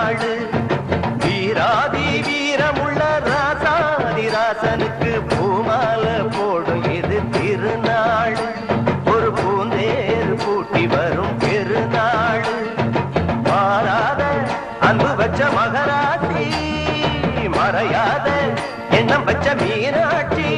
திருநாடு வீராதி வீரமுள்ள ராசாதி ராசனுக்கு பூமால போடும் இது திருநாள். ஒரு பூந்தேர் பூட்டி வரும் பெருநாடு மாறாத அன்பு வச்ச மகராட்சி மறையாத எண்ணம் வச்ச மீனாட்சி.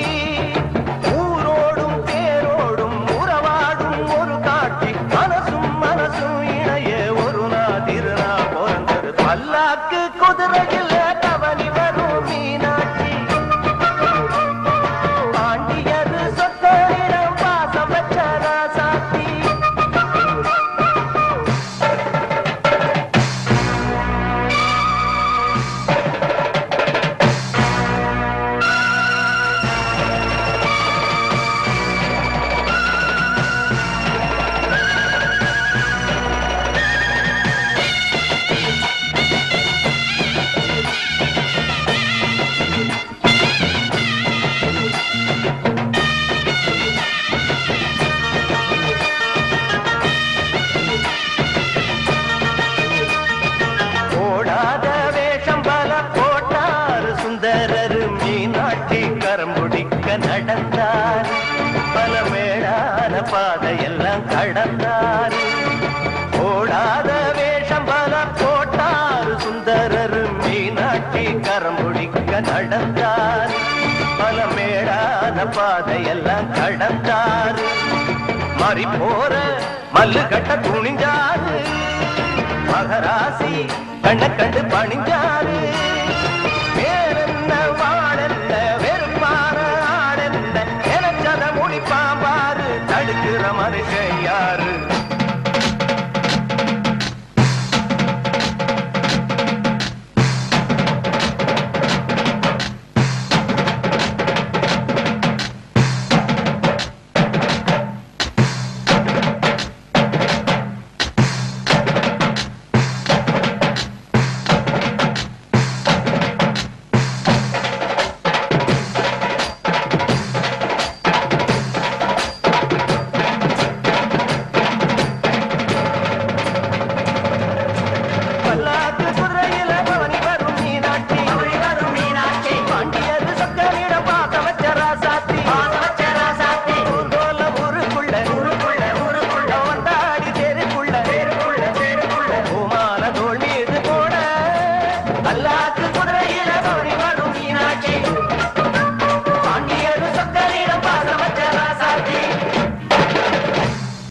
நாட்டி மீனாட்சி கரம்புடிக்க நடந்தார். பல மேடான பாதையெல்லாம் கடந்தார். ஓடாத வேஷம் பல போட்டார். சுந்தரர் மீனாட்சி கரம்புடிக்க நடந்தார். பல மேடான பாதையெல்லாம் கடந்தார். மாறி போற மல்லு கட்ட துணிஞ்சாரு மகராசி கண்ண கண்டு பணிஞ்சாரு. amanecer.